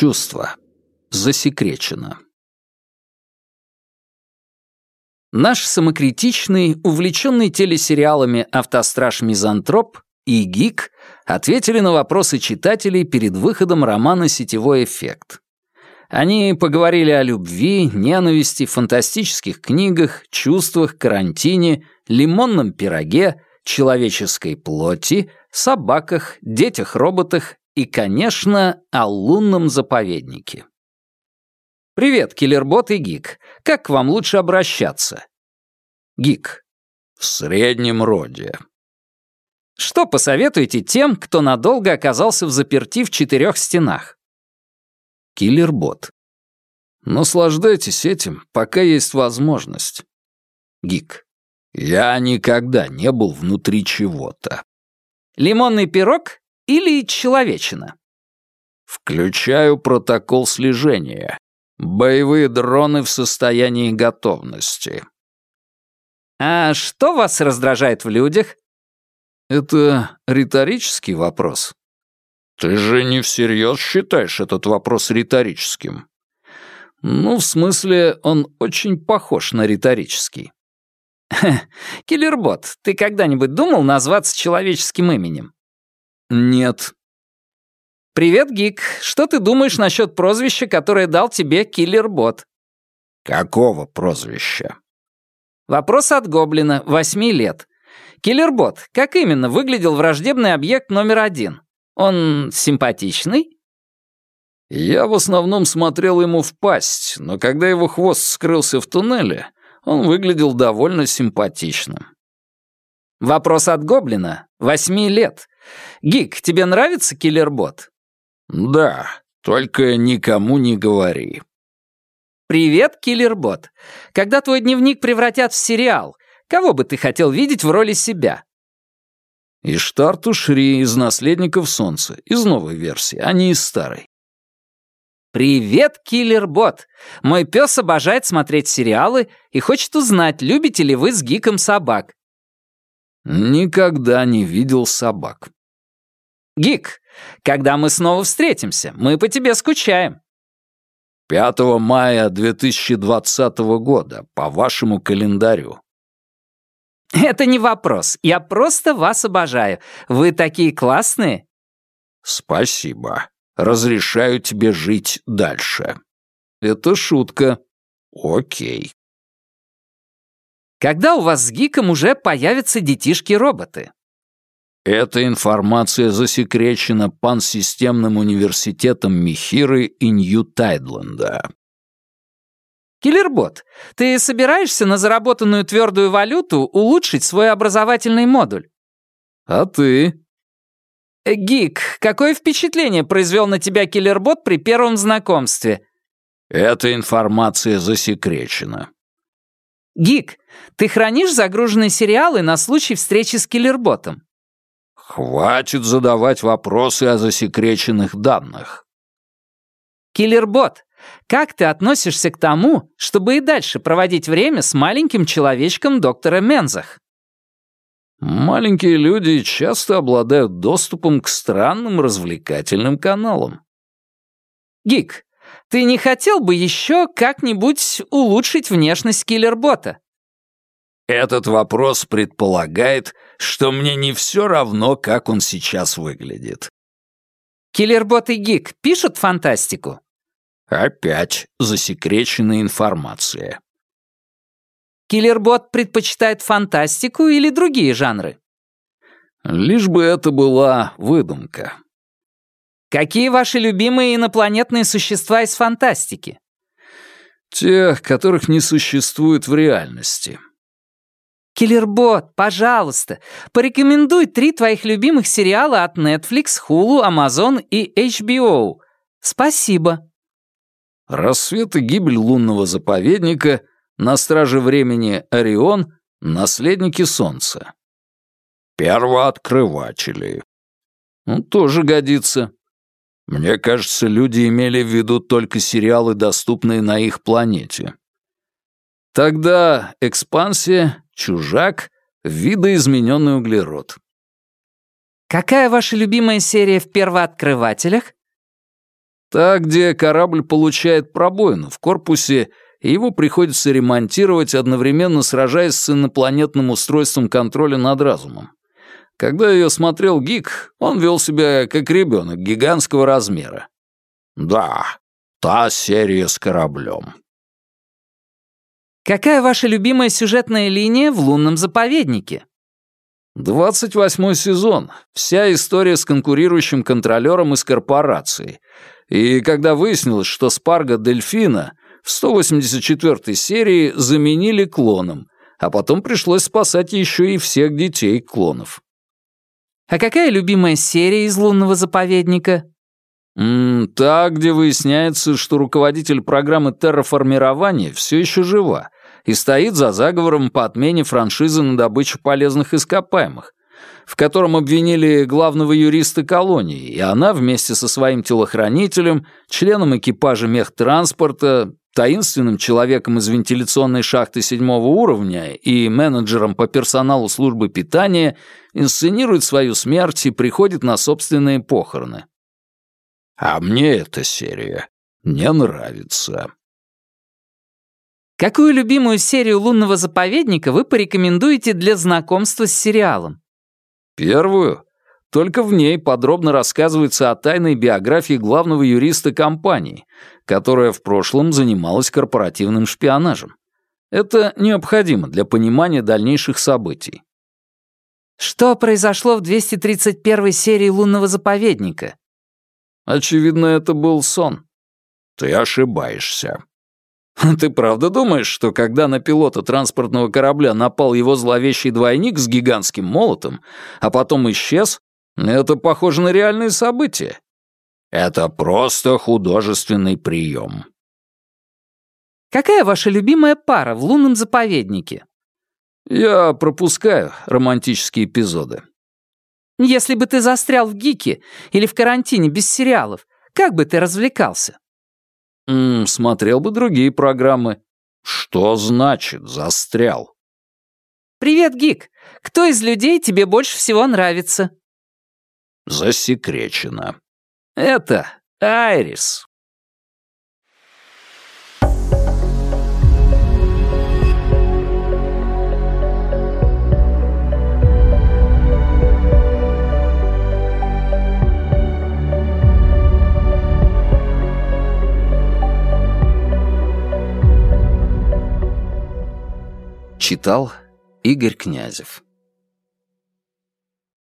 Чувство. Засекречено. Наш самокритичный, увлеченный телесериалами «Автостраж-мизантроп» и «Гик» ответили на вопросы читателей перед выходом романа «Сетевой эффект». Они поговорили о любви, ненависти, фантастических книгах, чувствах, карантине, лимонном пироге, человеческой плоти, собаках, детях-роботах и, конечно, о лунном заповеднике. «Привет, киллербот и гик. Как к вам лучше обращаться?» Гик. «В среднем роде». Что посоветуете тем, кто надолго оказался в заперти в четырех стенах? Киллербот. Наслаждайтесь этим, пока есть возможность. Гик. Я никогда не был внутри чего-то. Лимонный пирог или человечина? Включаю протокол слежения. Боевые дроны в состоянии готовности. А что вас раздражает в людях? Это риторический вопрос. Ты же не всерьез считаешь этот вопрос риторическим? Ну, в смысле, он очень похож на риторический. Киллербот, ты когда-нибудь думал назваться человеческим именем? Нет. Привет, Гик. Что ты думаешь насчет прозвища, которое дал тебе Киллербот? Какого прозвища? Вопрос от Гоблина, восьми лет. Киллербот, как именно выглядел враждебный объект номер один? Он симпатичный? Я в основном смотрел ему в пасть, но когда его хвост скрылся в туннеле, он выглядел довольно симпатичным. Вопрос от Гоблина. Восьми лет. Гик, тебе нравится киллербот? Да, только никому не говори. Привет, киллербот. Когда твой дневник превратят в сериал, кого бы ты хотел видеть в роли себя? Иштар Тушри из «Наследников Солнца», из новой версии, а не из старой. «Привет, киллер-бот! Мой пес обожает смотреть сериалы и хочет узнать, любите ли вы с Гиком собак». Никогда не видел собак. «Гик, когда мы снова встретимся? Мы по тебе скучаем». 5 мая 2020 года, по вашему календарю. «Это не вопрос. Я просто вас обожаю. Вы такие классные». «Спасибо. Разрешаю тебе жить дальше». «Это шутка». «Окей». Когда у вас с Гиком уже появятся детишки-роботы? Эта информация засекречена Пансистемным университетом Михиры и Нью-Тайдленда. Киллербот, ты собираешься на заработанную твердую валюту улучшить свой образовательный модуль? А ты? Э, Гик, какое впечатление произвел на тебя киллербот при первом знакомстве? Эта информация засекречена. Гик, ты хранишь загруженные сериалы на случай встречи с киллерботом? Хватит задавать вопросы о засекреченных данных. Киллербот, как ты относишься к тому, чтобы и дальше проводить время с маленьким человечком доктора Мензах? Маленькие люди часто обладают доступом к странным развлекательным каналам. Гик, ты не хотел бы еще как-нибудь улучшить внешность киллербота? Этот вопрос предполагает, что мне не все равно, как он сейчас выглядит. Киллербот и Гик пишут фантастику? Опять засекреченная информация. Киллербот предпочитает фантастику или другие жанры? Лишь бы это была выдумка. Какие ваши любимые инопланетные существа из фантастики? Те, которых не существует в реальности. Киллербот, пожалуйста, порекомендуй три твоих любимых сериала от Netflix, Hulu, Amazon и HBO. Спасибо. Рассвет и гибель лунного заповедника, на страже времени Орион, наследники Солнца. Первооткрыватели. Ну, тоже годится. Мне кажется, люди имели в виду только сериалы, доступные на их планете. Тогда экспансия, чужак, видоизмененный углерод. Какая ваша любимая серия в первооткрывателях? Та, где корабль получает пробоину в корпусе, и его приходится ремонтировать, одновременно сражаясь с инопланетным устройством контроля над разумом. Когда ее смотрел Гик, он вел себя как ребенок гигантского размера. Да, та серия с кораблем. Какая ваша любимая сюжетная линия в лунном заповеднике? Двадцать восьмой сезон. Вся история с конкурирующим контролером из корпорации. И когда выяснилось, что Спарга Дельфина в 184 серии заменили клоном, а потом пришлось спасать еще и всех детей клонов. А какая любимая серия из лунного заповедника? М -м, та, где выясняется, что руководитель программы терраформирования все еще жива и стоит за заговором по отмене франшизы на добычу полезных ископаемых, в котором обвинили главного юриста колонии, и она вместе со своим телохранителем, членом экипажа мехтранспорта, таинственным человеком из вентиляционной шахты седьмого уровня и менеджером по персоналу службы питания инсценирует свою смерть и приходит на собственные похороны. А мне эта серия не нравится. Какую любимую серию лунного заповедника вы порекомендуете для знакомства с сериалом? Первую. Только в ней подробно рассказывается о тайной биографии главного юриста компании, которая в прошлом занималась корпоративным шпионажем. Это необходимо для понимания дальнейших событий. Что произошло в 231 серии «Лунного заповедника»? Очевидно, это был сон. Ты ошибаешься. Ты правда думаешь, что когда на пилота транспортного корабля напал его зловещий двойник с гигантским молотом, а потом исчез, это похоже на реальные события? Это просто художественный прием. Какая ваша любимая пара в лунном заповеднике? Я пропускаю романтические эпизоды. Если бы ты застрял в ГИКе или в карантине без сериалов, как бы ты развлекался? М -м, смотрел бы другие программы. Что значит застрял? Привет, Гик. Кто из людей тебе больше всего нравится? Засекречено. Это Айрис. Читал Игорь Князев